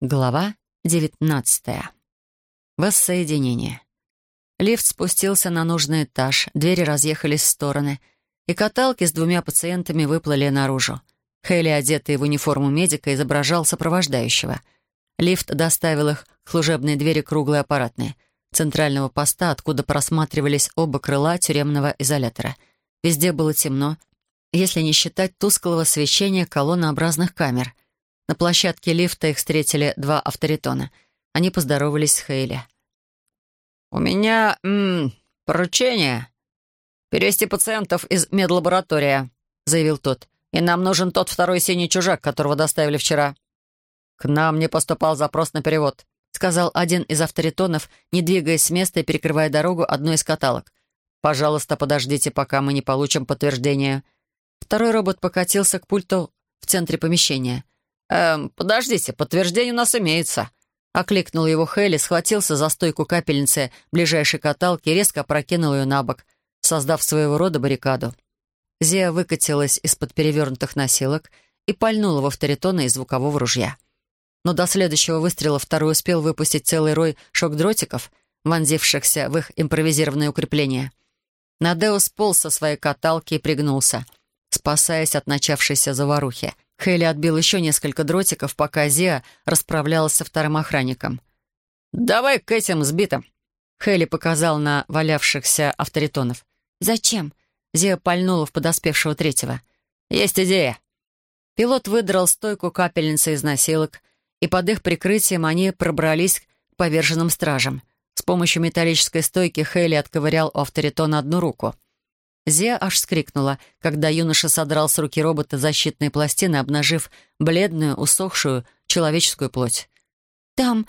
Глава 19. Воссоединение. Лифт спустился на нужный этаж, двери разъехались в стороны, и каталки с двумя пациентами выплыли наружу. Хейли, одетый в униформу медика, изображал сопровождающего. Лифт доставил их к служебной двери круглой аппаратной, центрального поста, откуда просматривались оба крыла тюремного изолятора. Везде было темно, если не считать тусклого освещения колоннообразных камер — на площадке лифта их встретили два авторитона. Они поздоровались с Хейли. «У меня м поручение перевести пациентов из медлаборатории», — заявил тот. «И нам нужен тот второй синий чужак, которого доставили вчера». «К нам не поступал запрос на перевод», — сказал один из авторитонов, не двигаясь с места и перекрывая дорогу одной из каталог. «Пожалуйста, подождите, пока мы не получим подтверждение». Второй робот покатился к пульту в центре помещения — «Эм, подождите, подтверждение у нас имеется». Окликнул его Хелли, схватился за стойку капельницы ближайшей каталки и резко опрокинул ее на бок, создав своего рода баррикаду. Зия выкатилась из-под перевернутых носилок и пальнула в авторитона из звукового ружья. Но до следующего выстрела второй успел выпустить целый рой шок-дротиков, вонзившихся в их импровизированное укрепление. Надеус сполз со своей каталки и пригнулся, спасаясь от начавшейся заварухи — Хейли отбил еще несколько дротиков, пока Зия расправлялась со вторым охранником. «Давай к этим сбитым!» Хейли показал на валявшихся авторитонов. «Зачем?» Зия пальнула в подоспевшего третьего. «Есть идея!» Пилот выдрал стойку капельницы из носилок, и под их прикрытием они пробрались к поверженным стражам. С помощью металлической стойки Хейли отковырял у авторитона одну руку — Зия аж скрикнула, когда юноша содрал с руки робота защитные пластины, обнажив бледную, усохшую человеческую плоть. «Там...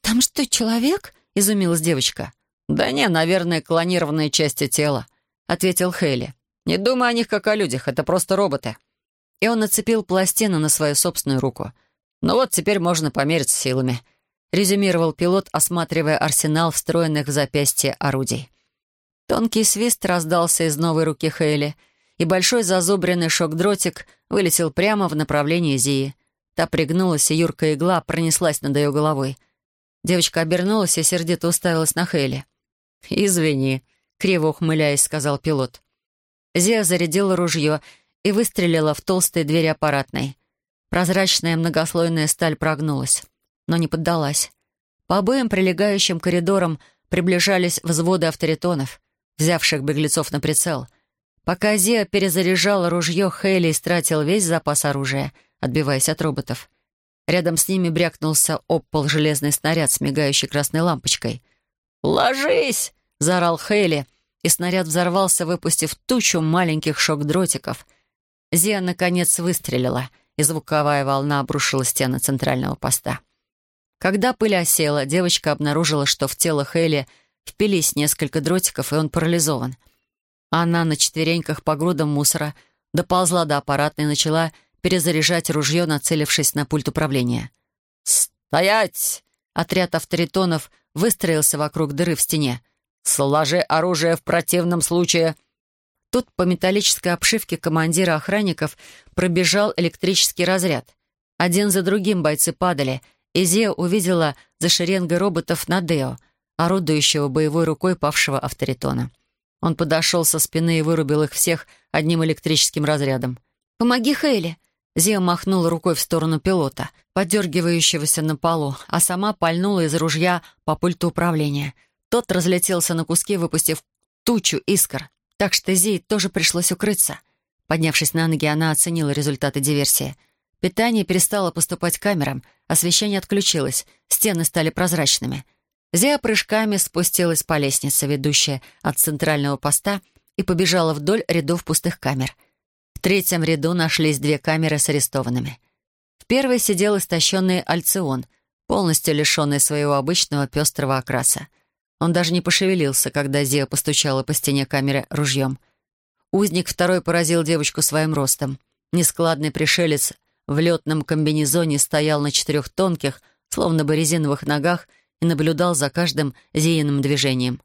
там что, человек?» — изумилась девочка. «Да не, наверное, клонированные части тела», — ответил Хейли. «Не думай о них как о людях, это просто роботы». И он нацепил пластину на свою собственную руку. «Ну вот, теперь можно помериться силами», — резюмировал пилот, осматривая арсенал встроенных в запястье орудий. Тонкий свист раздался из новой руки Хейли, и большой зазубренный шок-дротик вылетел прямо в направлении Зии. Та пригнулась, и юркая игла пронеслась над ее головой. Девочка обернулась и сердито уставилась на Хейли. «Извини», — криво ухмыляясь, сказал пилот. Зия зарядила ружье и выстрелила в толстые двери аппаратной. Прозрачная многослойная сталь прогнулась, но не поддалась. По обоим прилегающим коридорам приближались взводы авторитонов взявших беглецов на прицел. Пока Зия перезаряжала ружье, Хейли истратил весь запас оружия, отбиваясь от роботов. Рядом с ними брякнулся об пол железный снаряд с мигающей красной лампочкой. «Ложись!» — заорал Хейли, и снаряд взорвался, выпустив тучу маленьких шок-дротиков. Зия, наконец, выстрелила, и звуковая волна обрушила стены центрального поста. Когда пыль осела, девочка обнаружила, что в тело Хейли — Впились несколько дротиков, и он парализован. Она на четвереньках по грудам мусора доползла до аппарата и начала перезаряжать ружье, нацелившись на пульт управления. «Стоять!» Отряд авторитонов выстроился вокруг дыры в стене. «Сложи оружие в противном случае!» Тут по металлической обшивке командира охранников пробежал электрический разряд. Один за другим бойцы падали, и Зея увидела за шеренгой роботов на Део — орудующего боевой рукой павшего авторитона. Он подошел со спины и вырубил их всех одним электрическим разрядом. «Помоги Хейли!» Зия махнула рукой в сторону пилота, подергивающегося на полу, а сама пальнула из ружья по пульту управления. Тот разлетелся на куски, выпустив тучу искр, так что Зии тоже пришлось укрыться. Поднявшись на ноги, она оценила результаты диверсии. Питание перестало поступать камерам, освещение отключилось, стены стали прозрачными — Зия прыжками спустилась по лестнице, ведущей от центрального поста, и побежала вдоль рядов пустых камер. В третьем ряду нашлись две камеры с арестованными. В первой сидел истощенный Альцион, полностью лишенный своего обычного пестрого окраса. Он даже не пошевелился, когда Зия постучала по стене камеры ружьем. Узник второй поразил девочку своим ростом. Нескладный пришелец в летном комбинезоне стоял на четырех тонких, словно бы резиновых ногах, и наблюдал за каждым Зииным движением.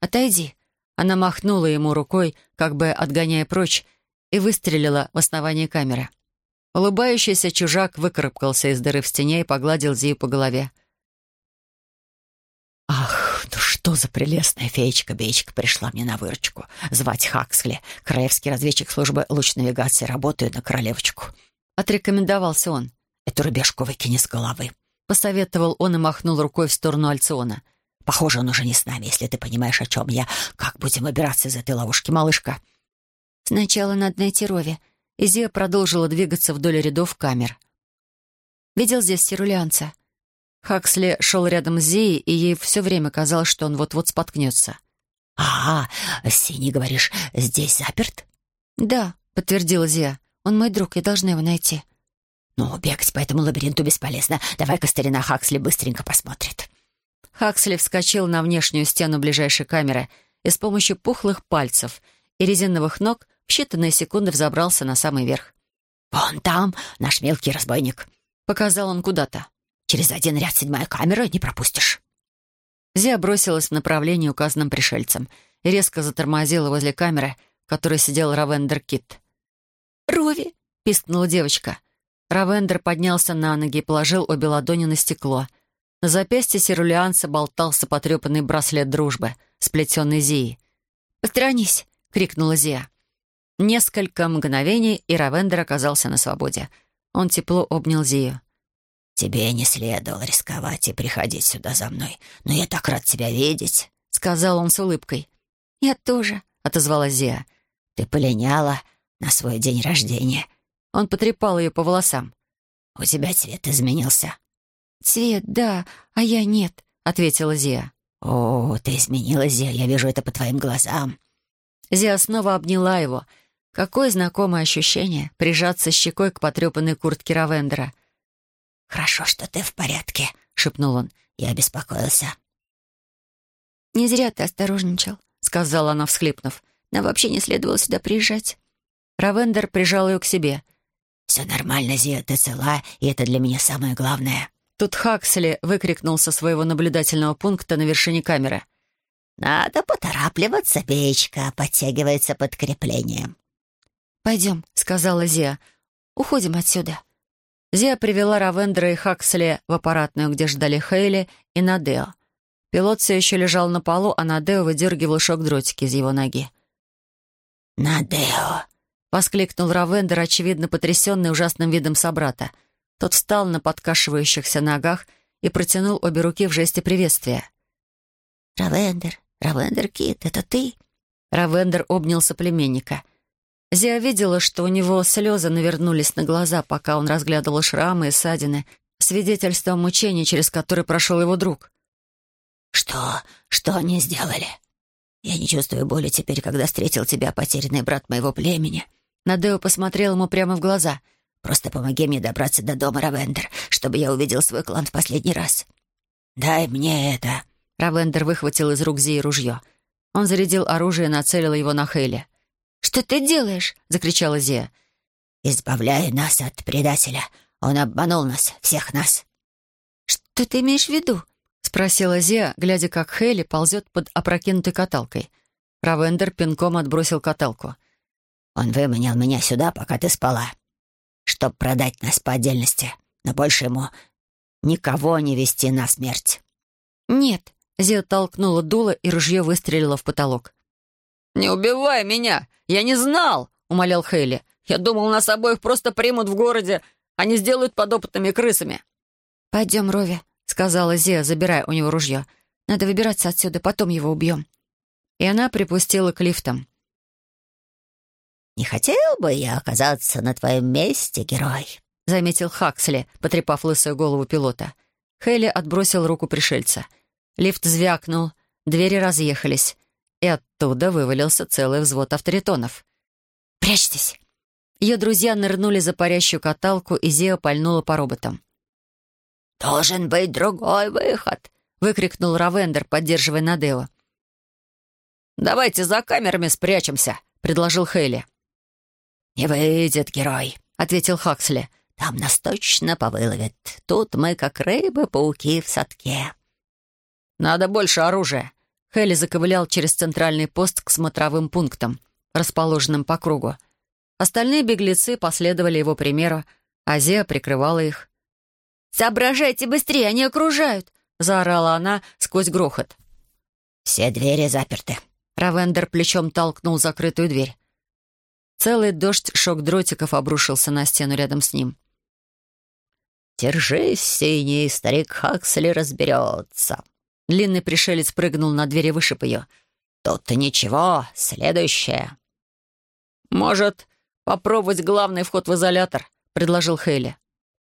«Отойди!» Она махнула ему рукой, как бы отгоняя прочь, и выстрелила в основание камеры. Улыбающийся чужак выкарабкался из дыры в стене и погладил Зию по голове. «Ах, ну что за прелестная феечка-беечка пришла мне на выручку. Звать Хаксли, краевский разведчик службы луч-навигации, работаю на королевочку». Отрекомендовался он. «Эту рыбешку выкини с головы». Посоветовал он и махнул рукой в сторону Альциона. «Похоже, он уже не с нами, если ты понимаешь, о чем я. Как будем выбираться из этой ловушки, малышка?» «Сначала надо найти Рови». Изия продолжила двигаться вдоль рядов камер. «Видел здесь сирулянца?» Хаксли шел рядом с Зией, и ей все время казалось, что он вот-вот споткнется. «А, Синий, говоришь, здесь заперт?» «Да», — подтвердила Зия. «Он мой друг, я должна его найти». «Ну, бегать по этому лабиринту бесполезно. Давай-ка старина Хаксли быстренько посмотрит». Хаксли вскочил на внешнюю стену ближайшей камеры и с помощью пухлых пальцев и резиновых ног в считанные секунды взобрался на самый верх. «Вон там наш мелкий разбойник», — показал он куда-то. Через один ряд седьмая камера не пропустишь». Зия бросилась в направлении, указанном пришельцем, и резко затормозила возле камеры, в которой сидел Равендер Кит. «Рови!» — пискнула девочка. Равендер поднялся на ноги и положил обе ладони на стекло. На запястье сирулианца болтался потрепанный браслет дружбы, сплетенный Зией. «Посторонись!» — крикнула Зия. Несколько мгновений, и Равендер оказался на свободе. Он тепло обнял Зию. «Тебе не следовало рисковать и приходить сюда за мной, но я так рад тебя видеть», — сказал он с улыбкой. «Я тоже», — отозвалась Зия. «Ты полиняла на свой день рождения». Он потрепал ее по волосам. «У тебя цвет изменился». «Цвет, да, а я нет», — ответила Зия. «О, ты изменилась, Зия, я вижу это по твоим глазам». Зия снова обняла его. Какое знакомое ощущение — прижаться щекой к потрепанной куртке Равендера — «Хорошо, что ты в порядке», — шепнул он. «Я беспокоился». «Не зря ты осторожничал», — сказала она, всхлипнув. «Нам вообще не следовало сюда приезжать». Равендер прижал ее к себе. «Все нормально, Зия, ты цела, и это для меня самое главное». Тут Хаксли выкрикнул со своего наблюдательного пункта на вершине камеры. «Надо поторапливаться, печка подтягивается подкреплением». «Пойдем», — сказала Зия. «Уходим отсюда». Зия привела Равендера и Хаксли в аппаратную, где ждали Хейли и Надео. Пилот все еще лежал на полу, а Надео выдергивал шок-дротики из его ноги. «Надео!» — воскликнул Равендер, очевидно потрясенный ужасным видом собрата. Тот встал на подкашивающихся ногах и протянул обе руки в жесте приветствия. «Равендер, Равендер Кит, это ты?» Равендер обнял соплеменника. Зия видела, что у него слезы навернулись на глаза, пока он разглядывал шрамы и ссадины, свидетельство мучений, через которые прошел его друг. «Что? Что они сделали? Я не чувствую боли теперь, когда встретил тебя, потерянный брат моего племени». Надео посмотрел ему прямо в глаза. «Просто помоги мне добраться до дома, Равендер, чтобы я увидел свой клан в последний раз. Дай мне это». Равендер выхватил из рук Зии ружье. Он зарядил оружие и нацелил его на Хейли. «Что ты делаешь?» — закричала Зия. «Избавляю нас от предателя. Он обманул нас, всех нас». «Что ты имеешь в виду?» — спросила Зия, глядя, как Хейли ползет под опрокинутой каталкой. Равендер пинком отбросил каталку. «Он выманил меня сюда, пока ты спала, чтоб продать нас по отдельности, но больше ему никого не вести на смерть». «Нет», — Зия толкнула дуло, и ружье выстрелило в потолок. «Не убивай меня! Я не знал!» — умолял Хейли. «Я думал, нас обоих просто примут в городе, а не сделают подопытными крысами». «Пойдем, Рови», — сказала Зия, забирая у него ружье. «Надо выбираться отсюда, потом его убьем». И она припустила к лифтам. «Не хотел бы я оказаться на твоем месте, герой», — заметил Хаксли, потрепав лысую голову пилота. Хейли отбросил руку пришельца. Лифт звякнул, двери разъехались и оттуда вывалился целый взвод авторитонов. «Прячьтесь!» Ее друзья нырнули за парящую каталку, и Зео пальнула по роботам. «Должен быть другой выход!» — выкрикнул Равендер, поддерживая Надео. «Давайте за камерами спрячемся», — предложил Хейли. «Не выйдет, герой», — ответил Хаксли. «Там нас точно повыловят. Тут мы как рыбы-пауки в садке». «Надо больше оружия», Хелли заковылял через центральный пост к смотровым пунктам, расположенным по кругу. Остальные беглецы последовали его примеру, а Зия прикрывала их. «Соображайте быстрее, они окружают!» — заорала она сквозь грохот. «Все двери заперты». Равендер плечом толкнул закрытую дверь. Целый дождь шок-дротиков обрушился на стену рядом с ним. «Держись, синий, старик Хаксли разберется». Длинный пришелец прыгнул на дверь и вышиб ее. «Тут-то ничего, следующее». «Может, попробовать главный вход в изолятор?» — предложил Хейли.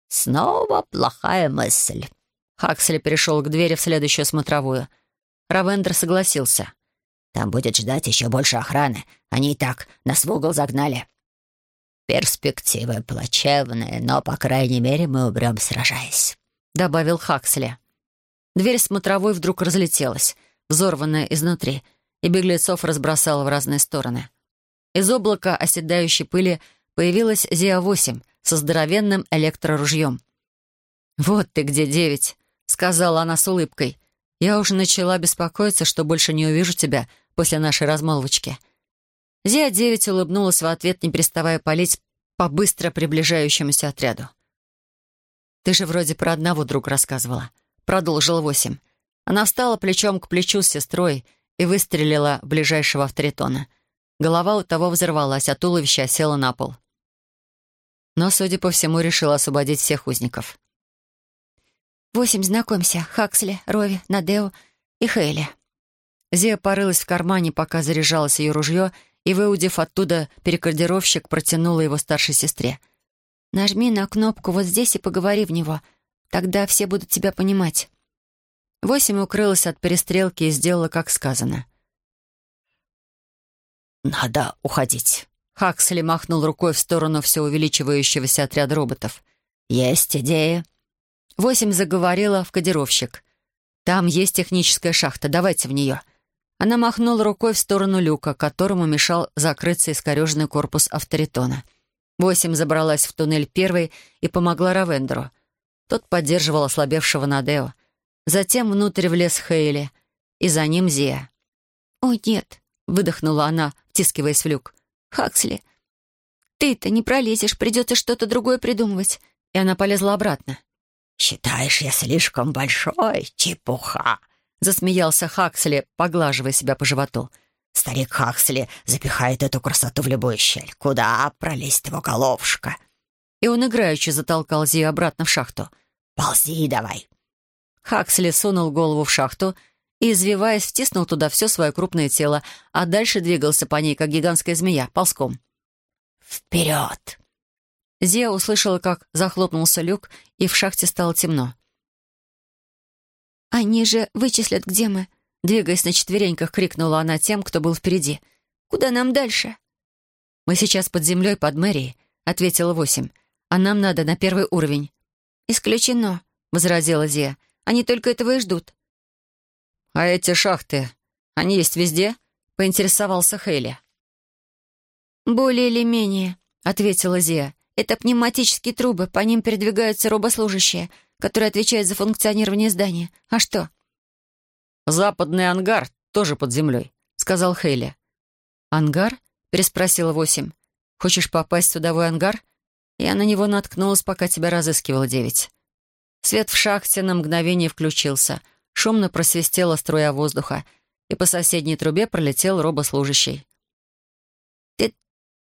«Снова плохая мысль». Хаксли перешел к двери в следующую смотровую. Равендер согласился. «Там будет ждать еще больше охраны. Они и так нас в угол загнали». «Перспективы плачевные, но, по крайней мере, мы уберем, сражаясь», — добавил Хаксли. Дверь смотровой вдруг разлетелась, взорванная изнутри, и беглецов разбросала в разные стороны. Из облака оседающей пыли появилась Зия-8 со здоровенным электроружьем. «Вот ты где, девять!» — сказала она с улыбкой. «Я уже начала беспокоиться, что больше не увижу тебя после нашей размолвочки». Зия-9 улыбнулась в ответ, не переставая палить по быстро приближающемуся отряду. «Ты же вроде про одного друга рассказывала», — продолжил восемь. Она встала плечом к плечу с сестрой и выстрелила в ближайшего авторитона. Голова у того взорвалась, а туловище села на пол. Но, судя по всему, решила освободить всех узников. «Восемь, знакомься. Хаксли, Рови, Надео и Хейли». Зия порылась в кармане, пока заряжалось ее ружье, и, выудив оттуда перекодировщик, протянула его старшей сестре. «Нажми на кнопку вот здесь и поговори в него. Тогда все будут тебя понимать». Восемь укрылась от перестрелки и сделала, как сказано. «Надо уходить». Хаксли махнул рукой в сторону все увеличивающегося отряда роботов. «Есть идея». Восемь заговорила в кодировщик. «Там есть техническая шахта, давайте в нее». Она махнула рукой в сторону люка, которому мешал закрыться искореженный корпус авторитона. Восемь забралась в туннель первой и помогла Равендеру. Тот поддерживал ослабевшего Надео. Затем внутрь влез Хейли, и за ним Зия. «О, нет!» — выдохнула она, втискиваясь в люк. «Хаксли, ты-то не пролезешь, придется что-то другое придумывать». И она полезла обратно. «Считаешь, я слишком большой? Чепуха!» Засмеялся Хаксли, поглаживая себя по животу. «Старик Хаксли запихает эту красоту в любую щель. Куда пролезть его головушка?» И он играючи затолкал Зию обратно в шахту. «Ползи давай!» Хаксли сунул голову в шахту и, извиваясь, втиснул туда все свое крупное тело, а дальше двигался по ней, как гигантская змея, ползком. «Вперед!» Зия услышала, как захлопнулся люк, и в шахте стало темно. «Они же вычислят, где мы!» Двигаясь на четвереньках, крикнула она тем, кто был впереди. «Куда нам дальше?» «Мы сейчас под землей, под мэрией», — ответила восемь. «А нам надо на первый уровень». «Исключено», — возразила Зия. «Они только этого и ждут». «А эти шахты, они есть везде?» — поинтересовался Хейли. «Более или менее», — ответила Зия. «Это пневматические трубы, по ним передвигаются робослужащие, которые отвечают за функционирование здания. А что?» «Западный ангар тоже под землей», — сказал Хейли. «Ангар?» — переспросила Восемь. «Хочешь попасть в судовой ангар?» Я на него наткнулась, пока тебя разыскивала девять. Свет в шахте на мгновение включился. Шумно просвистела струя воздуха, и по соседней трубе пролетел робослужащий. «Ты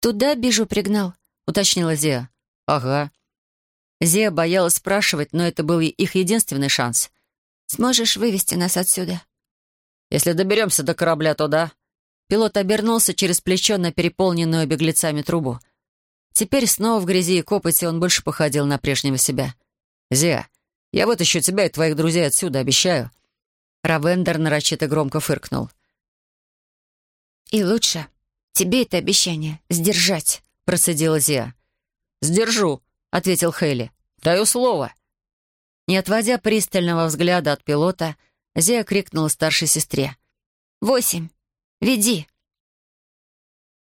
туда бежу пригнал?» — уточнила Зия. «Ага». Зия боялась спрашивать, но это был их единственный шанс. «Сможешь вывести нас отсюда?» «Если доберемся до корабля, то да». Пилот обернулся через плечо на переполненную беглецами трубу. Теперь снова в грязи и копоти он больше походил на прежнего себя. «Зия, я вытащу тебя и твоих друзей отсюда, обещаю». Равендер нарочито громко фыркнул. «И лучше тебе это обещание сдержать», — процедила Зия. «Сдержу», — ответил Хейли. «Даю слово». Не отводя пристального взгляда от пилота, Зия крикнула старшей сестре. «Восемь! Веди!»